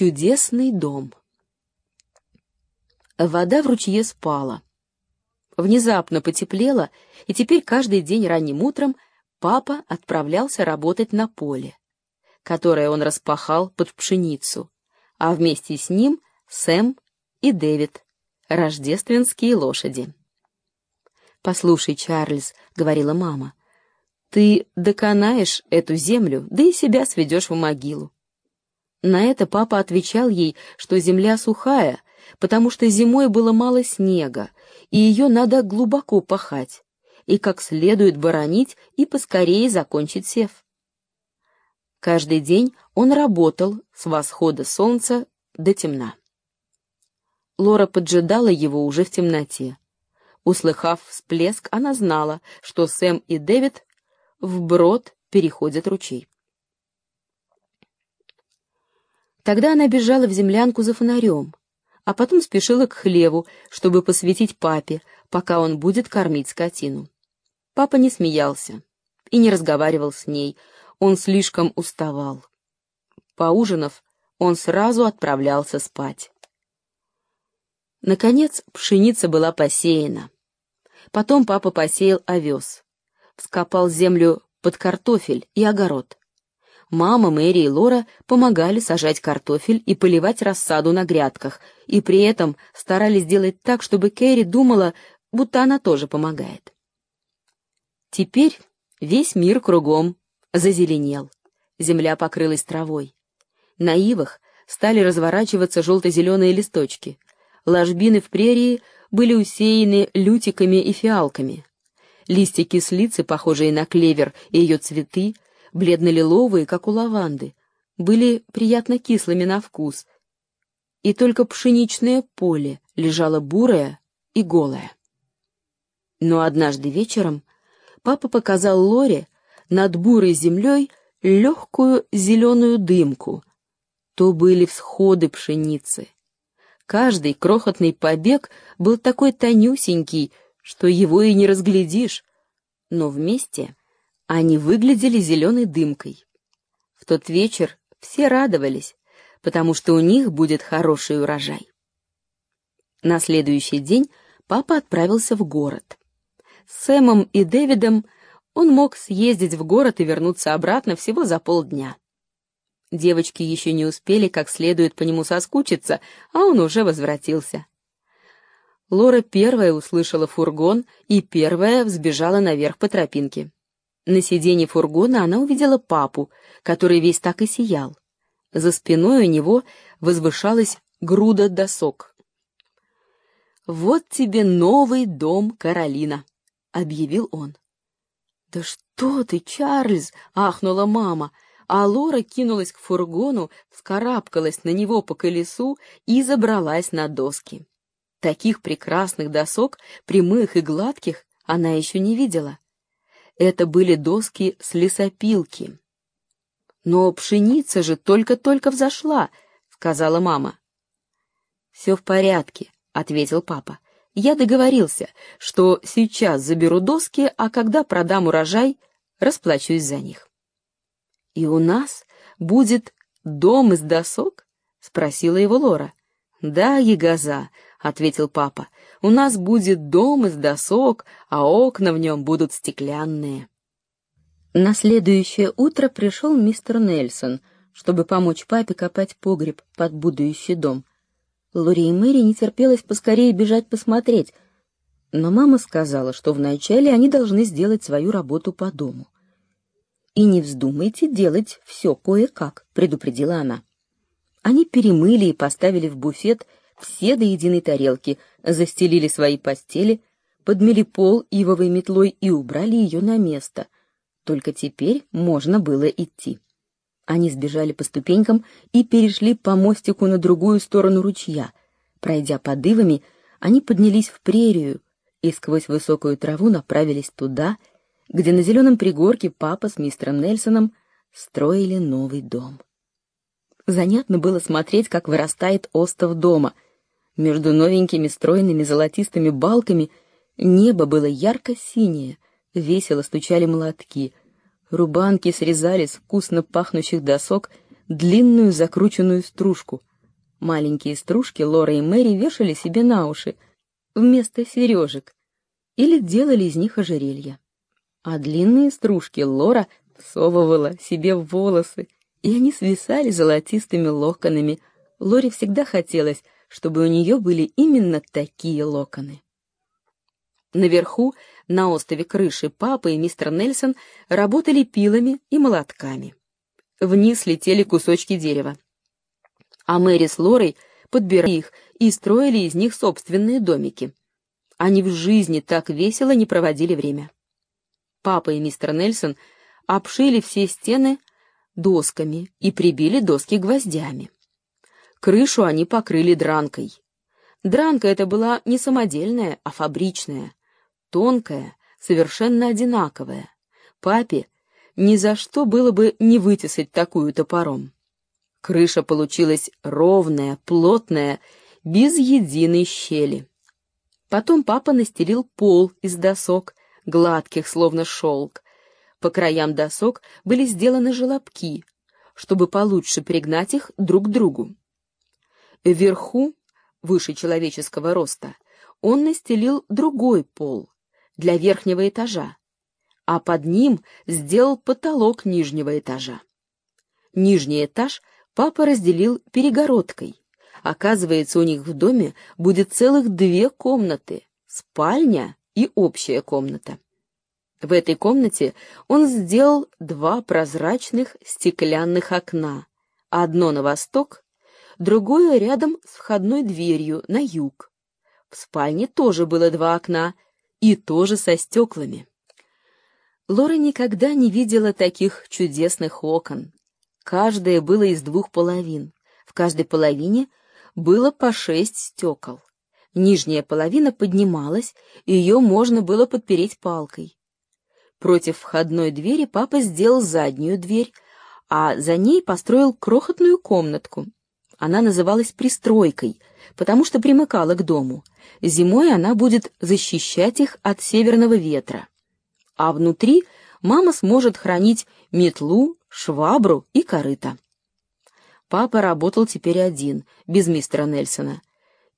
Чудесный дом. Вода в ручье спала. Внезапно потеплело, и теперь каждый день ранним утром папа отправлялся работать на поле, которое он распахал под пшеницу, а вместе с ним Сэм и Дэвид, рождественские лошади. «Послушай, Чарльз», — говорила мама, — «ты доконаешь эту землю, да и себя сведешь в могилу. На это папа отвечал ей, что земля сухая, потому что зимой было мало снега, и ее надо глубоко пахать, и как следует боронить и поскорее закончить сев. Каждый день он работал с восхода солнца до темна. Лора поджидала его уже в темноте. Услыхав всплеск, она знала, что Сэм и Дэвид вброд переходят ручей. Тогда она бежала в землянку за фонарем, а потом спешила к хлеву, чтобы посветить папе, пока он будет кормить скотину. Папа не смеялся и не разговаривал с ней, он слишком уставал. Поужинав, он сразу отправлялся спать. Наконец, пшеница была посеяна. Потом папа посеял овес, вскопал землю под картофель и огород. Мама, Мэри и Лора помогали сажать картофель и поливать рассаду на грядках, и при этом старались сделать так, чтобы Кэрри думала, будто она тоже помогает. Теперь весь мир кругом зазеленел, земля покрылась травой. На ивах стали разворачиваться желто-зеленые листочки. Ложбины в прерии были усеяны лютиками и фиалками. Листья кислицы, похожие на клевер, и ее цветы — бледно-лиловые, как у лаванды, были приятно кислыми на вкус, и только пшеничное поле лежало бурое и голое. Но однажды вечером папа показал Лоре над бурой землей легкую зеленую дымку. То были всходы пшеницы. Каждый крохотный побег был такой тонюсенький, что его и не разглядишь, но вместе они выглядели зеленой дымкой. В тот вечер все радовались, потому что у них будет хороший урожай. На следующий день папа отправился в город. С Сэмом и Дэвидом он мог съездить в город и вернуться обратно всего за полдня. Девочки еще не успели как следует по нему соскучиться, а он уже возвратился. Лора первая услышала фургон и первая взбежала наверх по тропинке. На сиденье фургона она увидела папу, который весь так и сиял. За спиной у него возвышалась груда досок. «Вот тебе новый дом, Каролина», — объявил он. «Да что ты, Чарльз!» — ахнула мама, а Лора кинулась к фургону, вскарабкалась на него по колесу и забралась на доски. Таких прекрасных досок, прямых и гладких, она еще не видела. Это были доски с лесопилки. «Но пшеница же только-только взошла», — сказала мама. «Все в порядке», — ответил папа. «Я договорился, что сейчас заберу доски, а когда продам урожай, расплачусь за них». «И у нас будет дом из досок?» — спросила его Лора. «Да, ягоза», — ответил папа. У нас будет дом из досок, а окна в нем будут стеклянные. На следующее утро пришел мистер Нельсон, чтобы помочь папе копать погреб под будущий дом. Лори и Мэри не терпелось поскорее бежать посмотреть, но мама сказала, что вначале они должны сделать свою работу по дому. «И не вздумайте делать все кое-как», — предупредила она. Они перемыли и поставили в буфет все до единой тарелки, застелили свои постели, подмели пол ивовой метлой и убрали ее на место. Только теперь можно было идти. Они сбежали по ступенькам и перешли по мостику на другую сторону ручья. Пройдя под ивами, они поднялись в прерию и сквозь высокую траву направились туда, где на зеленом пригорке папа с мистером Нельсоном строили новый дом. Занятно было смотреть, как вырастает остов дома — между новенькими стройными золотистыми балками небо было ярко-синее, весело стучали молотки. Рубанки срезали с вкусно пахнущих досок длинную закрученную стружку — Маленькие стружки Лора и Мэри вешали себе на уши вместо сережек или делали из них ожерелья. А длинные стружки Лора всовывала себе в волосы, и они свисали золотистыми локонами. Лоре всегда хотелось, чтобы у нее были именно такие локоны. Наверху, на острове крыши, папа и мистер Нельсон работали пилами и молотками. Вниз летели кусочки дерева. А Мэри с Лорой подбирали их и строили из них собственные домики. Они в жизни так весело не проводили время. Папа и мистер Нельсон обшили все стены досками и прибили доски гвоздями. Крышу они покрыли дранкой. Дранка эта была не самодельная, а фабричная, тонкая, совершенно одинаковая. Папе ни за что было бы не вытесать такую топором. Крыша получилась ровная, плотная, без единой щели. Потом папа настелил пол из досок, гладких, словно шелк. По краям досок были сделаны желобки, чтобы получше пригнать их друг к другу. Вверху, выше человеческого роста, он настелил другой пол для верхнего этажа, а под ним сделал потолок нижнего этажа. Нижний этаж папа разделил перегородкой. Оказывается, у них в доме будет целых две комнаты — спальня и общая комната. В этой комнате он сделал два прозрачных стеклянных окна, одно на восток, другое рядом с входной дверью на юг. В спальне тоже было два окна, и тоже со стеклами. Лора никогда не видела таких чудесных окон. Каждое было из двух половин. В каждой половине было по шесть стекол. Нижняя половина поднималась, и ее можно было подпереть палкой. Против входной двери папа сделал заднюю дверь, а за ней построил крохотную комнатку. Она называлась пристройкой, потому что примыкала к дому. Зимой она будет защищать их от северного ветра. А внутри мама сможет хранить метлу, швабру и корыто. Папа работал теперь один, без мистера Нельсона.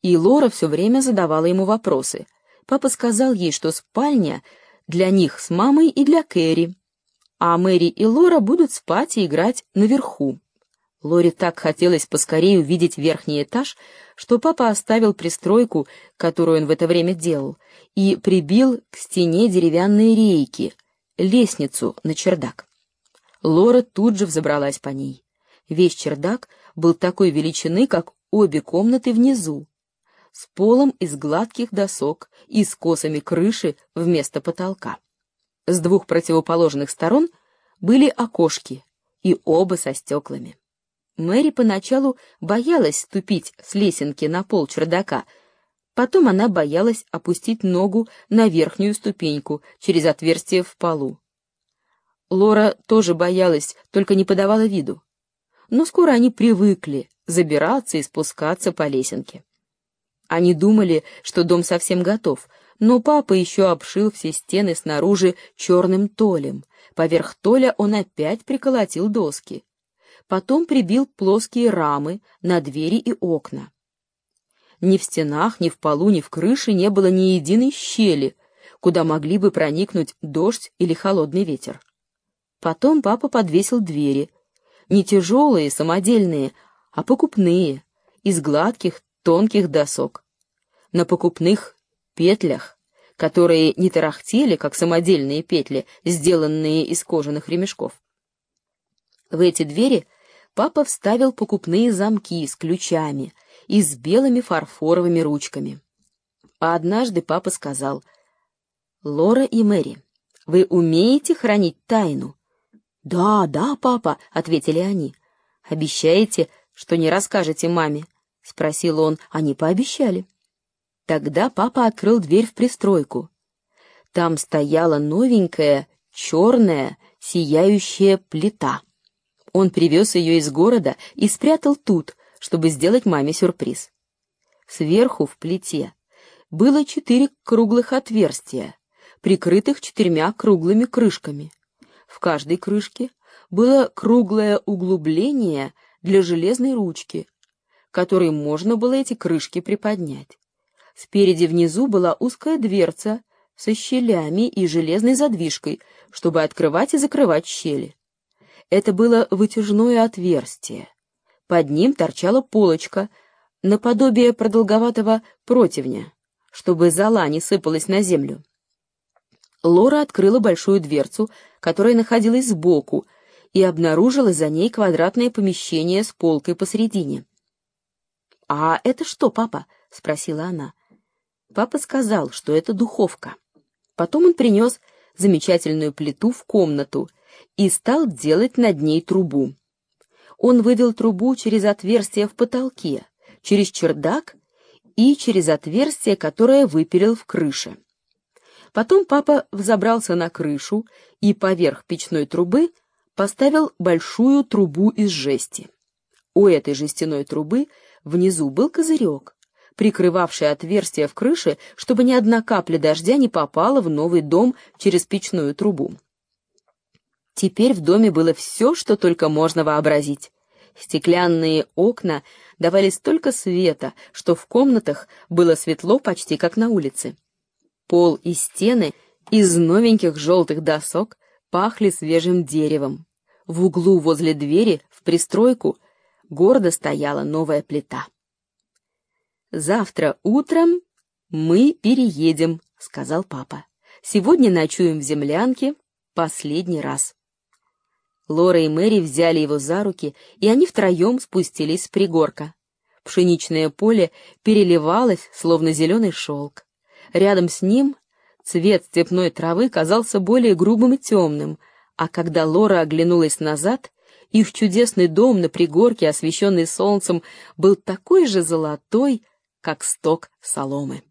И Лора все время задавала ему вопросы. Папа сказал ей, что спальня для них с мамой и для Кэрри, а Мэри и Лора будут спать и играть наверху. Лоре так хотелось поскорее увидеть верхний этаж, что папа оставил пристройку, которую он в это время делал, и прибил к стене деревянные рейки, лестницу на чердак. Лора тут же взобралась по ней. Весь чердак был такой величины, как обе комнаты внизу, с полом из гладких досок и с косами крыши вместо потолка. С двух противоположных сторон были окошки, и оба со стеклами. Мэри поначалу боялась ступить с лесенки на пол чердака, потом она боялась опустить ногу на верхнюю ступеньку через отверстие в полу. Лора тоже боялась, только не подавала виду. Но скоро они привыкли забираться и спускаться по лесенке. Они думали, что дом совсем готов, но папа еще обшил все стены снаружи черным толем. Поверх толя он опять приколотил доски потом прибил плоские рамы на двери и окна. Ни в стенах, ни в полу, ни в крыше не было ни единой щели, куда могли бы проникнуть дождь или холодный ветер. Потом папа подвесил двери, не тяжелые, самодельные, а покупные, из гладких, тонких досок. На покупных петлях, которые не тарахтели, как самодельные петли, сделанные из кожаных ремешков. В эти двери папа вставил покупные замки с ключами и с белыми фарфоровыми ручками. А однажды папа сказал, «Лора и Мэри, вы умеете хранить тайну?» «Да, да, папа», — ответили они. «Обещаете, что не расскажете маме?» — спросил он. Они пообещали. Тогда папа открыл дверь в пристройку. Там стояла новенькая, черная, сияющая плита. Он привез ее из города и спрятал тут, чтобы сделать маме сюрприз. Сверху в плите было четыре круглых отверстия, прикрытых четырьмя круглыми крышками. В каждой крышке было круглое углубление для железной ручки. которой можно было эти крышки приподнять. Спереди внизу была узкая дверца со щелями и железной задвижкой, чтобы открывать и закрывать щели. Это было вытяжное отверстие. Под ним торчала полочка, наподобие продолговатого противня, чтобы зола не сыпалась на землю. Лора открыла большую дверцу, которая находилась сбоку, и обнаружила за ней квадратное помещение с полкой посередине. «А это что, папа?» — спросила она. Папа сказал, что это духовка. Потом он принес замечательную плиту в комнату и стал делать над ней трубу. Он вывел трубу через отверстие в потолке, через чердак и через отверстие, которое выпилил в крыше. Потом папа взобрался на крышу и поверх печной трубы поставил большую трубу из жести. У этой жестяной трубы внизу был козырек, прикрывавший отверстие в крыше, чтобы ни одна капля дождя не попала в новый дом через печную трубу. Теперь в доме было все, что только можно вообразить. Стеклянные окна давали столько света, что в комнатах было светло почти как на улице. Пол и стены из новеньких желтых досок пахли свежим деревом. В углу возле двери, в пристройку, гордо стояла новая плита. «Завтра утром мы переедем», — сказал папа. «Сегодня ночуем в землянке последний раз». Лора и Мэри взяли его за руки, и они втроем спустились с пригорка. Пшеничное поле переливалось, словно зеленый шелк. Рядом с ним цвет степной травы казался более грубым и темным, а когда Лора оглянулась назад, их чудесный дом на пригорке, освещенный солнцем, был такой же золотой, как сток соломы.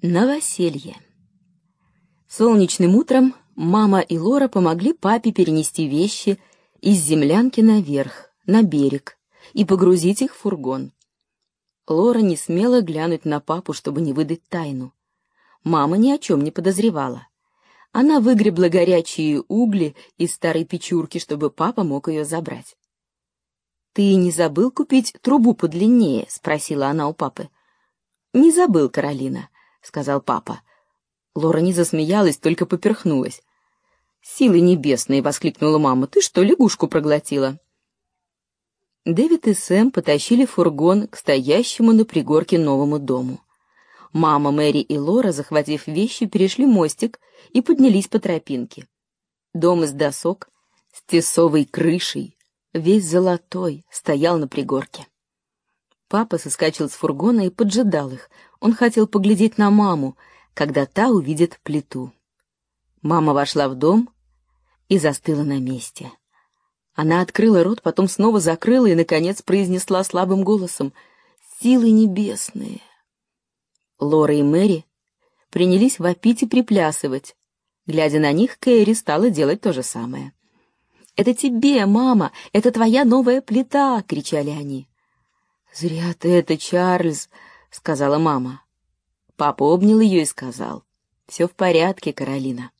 Новоселье. Солнечным утром мама и Лора помогли папе перенести вещи из землянки наверх, на берег, и погрузить их в фургон. Лора не смела глянуть на папу, чтобы не выдать тайну мама ни о чем не подозревала. Она выгребла горячие угли из старой печурки, чтобы папа мог ее забрать. «Ты не забыл купить трубу подлиннее?» — спросила она у папы. «Не забыл, Каролина», — сказал папа. Лора не засмеялась, только поперхнулась. «Силы небесные!» — воскликнула мама. «Ты что, лягушку проглотила?» Дэвид и Сэм потащили фургон к стоящему на пригорке новому дому. Мама, Мэри и Лора, захватив вещи, перешли мостик и поднялись по тропинке. Дом из досок с тесовой крышей, весь золотой, стоял на пригорке. Папа соскочил с фургона и поджидал их. Он хотел поглядеть на маму, когда та увидит плиту. Мама вошла в дом и застыла на месте. Она открыла рот, потом снова закрыла и, наконец, произнесла слабым голосом «Силы небесные, Лора и Мэри принялись вопить и приплясывать. Глядя на них, Кэрри стала делать то же самое. «Это тебе, мама! Это твоя новая плита!» — кричали они. «Зря ты это, Чарльз!» — сказала мама. Папа обнял ее и сказал. «Все в порядке, Каролина».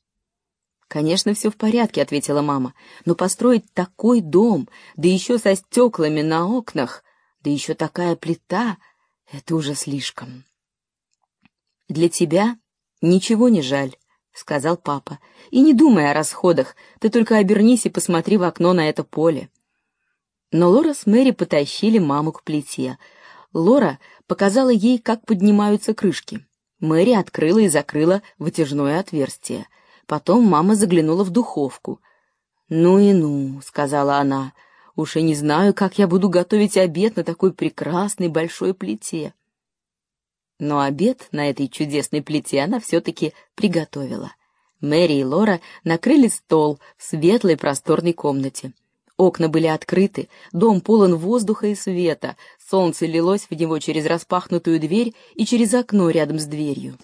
«Конечно, все в порядке», — ответила мама. «Но построить такой дом, да еще со стеклами на окнах, да еще такая плита — это уже слишком». «Для тебя ничего не жаль», — сказал папа. «И не думай о расходах, ты только обернись и посмотри в окно на это поле». Но Лора с Мэри потащили маму к плите. Лора показала ей, как поднимаются крышки. Мэри открыла и закрыла вытяжное отверстие. Потом мама заглянула в духовку. «Ну и ну», — сказала она, — «уж и не знаю, как я буду готовить обед на такой прекрасной большой плите». Но обед на этой чудесной плите она все-таки приготовила. Мэри и Лора накрыли стол в светлой просторной комнате. Окна были открыты, дом полон воздуха и света, солнце лилось в него через распахнутую дверь и через окно рядом с дверью.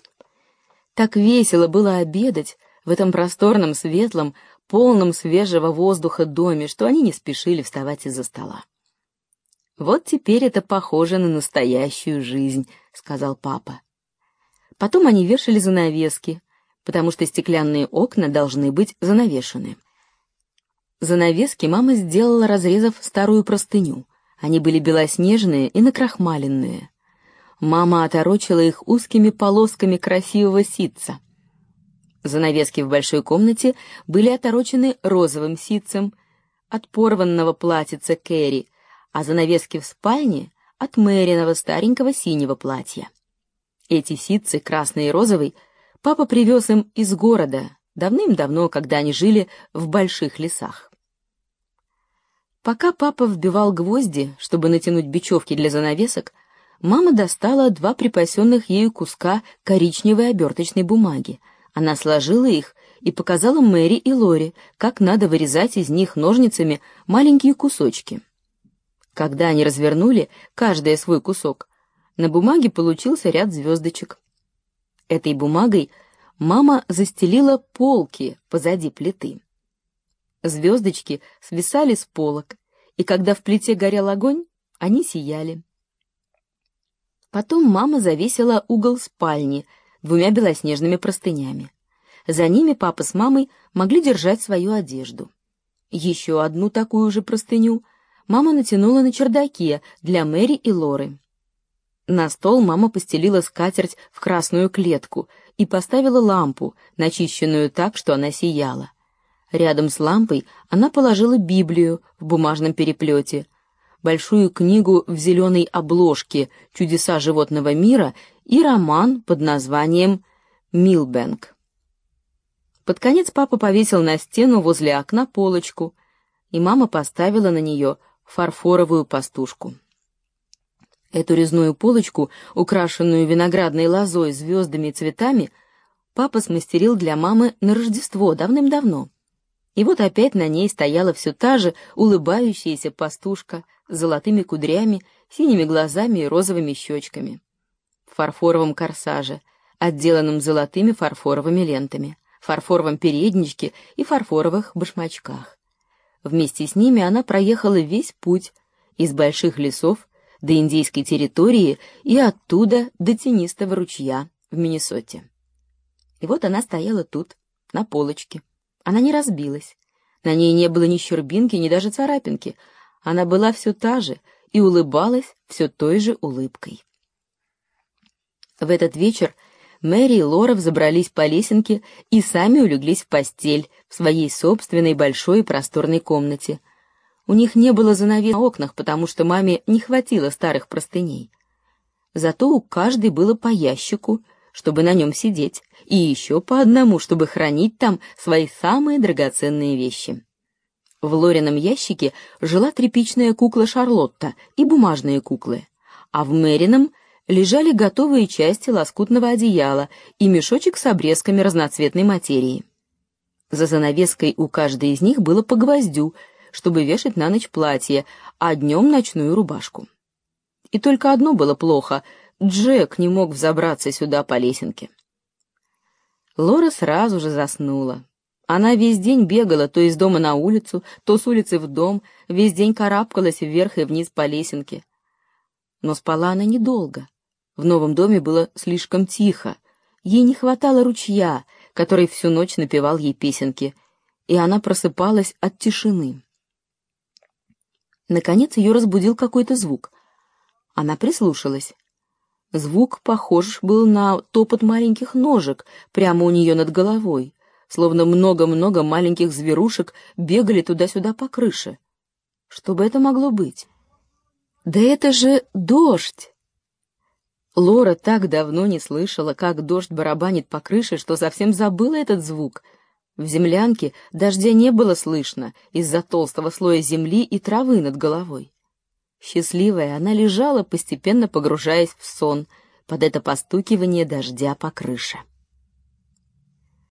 Так весело было обедать в этом просторном, светлом, полном свежего воздуха доме, что они не спешили вставать из-за стола. «Вот теперь это похоже на настоящую жизнь», — сказал папа. Потом они вешали занавески, потому что стеклянные окна должны быть занавешены. Занавески мама сделала, разрезав старую простыню. Они были белоснежные и накрахмаленные. Мама оторочила их узкими полосками красивого ситца. Занавески в большой комнате были оторочены розовым ситцем от порванного платьица Кэрри, а занавески в спальне — от Мэриного старенького синего платья. Эти ситцы, красный и розовый, папа привез им из города, давным-давно, когда они жили в больших лесах. Пока папа вбивал гвозди, чтобы натянуть бечевки для занавесок, мама достала два припасенных ею куска коричневой оберточной бумаги. Она сложила их и показала Мэри и Лори, как надо вырезать из них ножницами маленькие кусочки. Когда они развернули каждый свой кусок, на бумаге получился ряд звездочек. Этой бумагой мама застелила полки позади плиты. Звездочки свисали с полок, и когда в плите горел огонь, они сияли. Потом мама завесила угол спальни двумя белоснежными простынями. За ними папа с мамой могли держать свою одежду. Еще одну такую же простыню мама натянула на чердаке для Мэри и Лоры. На стол мама постелила скатерть в красную клетку и поставила лампу, начищенную так, что она сияла. Рядом с лампой она положила Библию в бумажном переплете, большую книгу в зеленой обложке «Чудеса животного мира» и роман под названием «Милбэнк». Под конец папа повесил на стену возле окна полочку, и мама поставила на нее фарфоровую пастушку. Эту резную полочку, украшенную виноградной лозой, звездами и цветами, папа смастерил для мамы на Рождество давным-давно. И вот опять на ней стояла все та же улыбающаяся пастушка с золотыми кудрями, синими глазами и розовыми щечками. Фарфоровом корсаже, отделанном золотыми фарфоровыми лентами, фарфоровом передничке и фарфоровых башмачках. Вместе с ними она проехала весь путь из больших лесов до индейской территории и оттуда до тенистого ручья в Миннесоте. И вот она стояла тут, на полочке. Она не разбилась. На ней не было ни щербинки, ни даже царапинки. Она была все та же и улыбалась все той же улыбкой. В этот вечер Мэри и Лора взобрались по лесенке и сами улеглись в постель в своей собственной большой и просторной комнате. У них не было занавес на окнах, потому что маме не хватило старых простыней. Зато у каждой было по ящику — чтобы на нем сидеть, и еще по одному, чтобы хранить там свои самые драгоценные вещи. В Лорином ящике жила тряпичная кукла Шарлотта и бумажные куклы, а в Мэрином лежали готовые части лоскутного одеяла и мешочек с обрезками разноцветной материи. За занавеской у каждой из них было по гвоздю, чтобы вешать на ночь платье, а днем ночную рубашку. И только одно было плохо — Джек не мог взобраться сюда по лесенке. Лора сразу же заснула. Она весь день бегала то из дома на улицу, то с улицы в дом, весь день карабкалась вверх и вниз по лесенке. Но спала она недолго. В новом доме было слишком тихо. Ей не хватало ручья, который всю ночь напевал ей песенки, и она просыпалась от тишины. Наконец ее разбудил какой-то звук. Она прислушалась. Звук похож был на топот маленьких ножек прямо у нее над головой, словно много-много маленьких зверушек бегали туда-сюда по крыше. Что бы это могло быть? Да это же дождь! Лора так давно не слышала, как дождь барабанит по крыше, что совсем забыла этот звук. В землянке дождя не было слышно из-за толстого слоя земли и травы над головой. Счастливая, она лежала, постепенно погружаясь в сон под это постукивание дождя по крыше.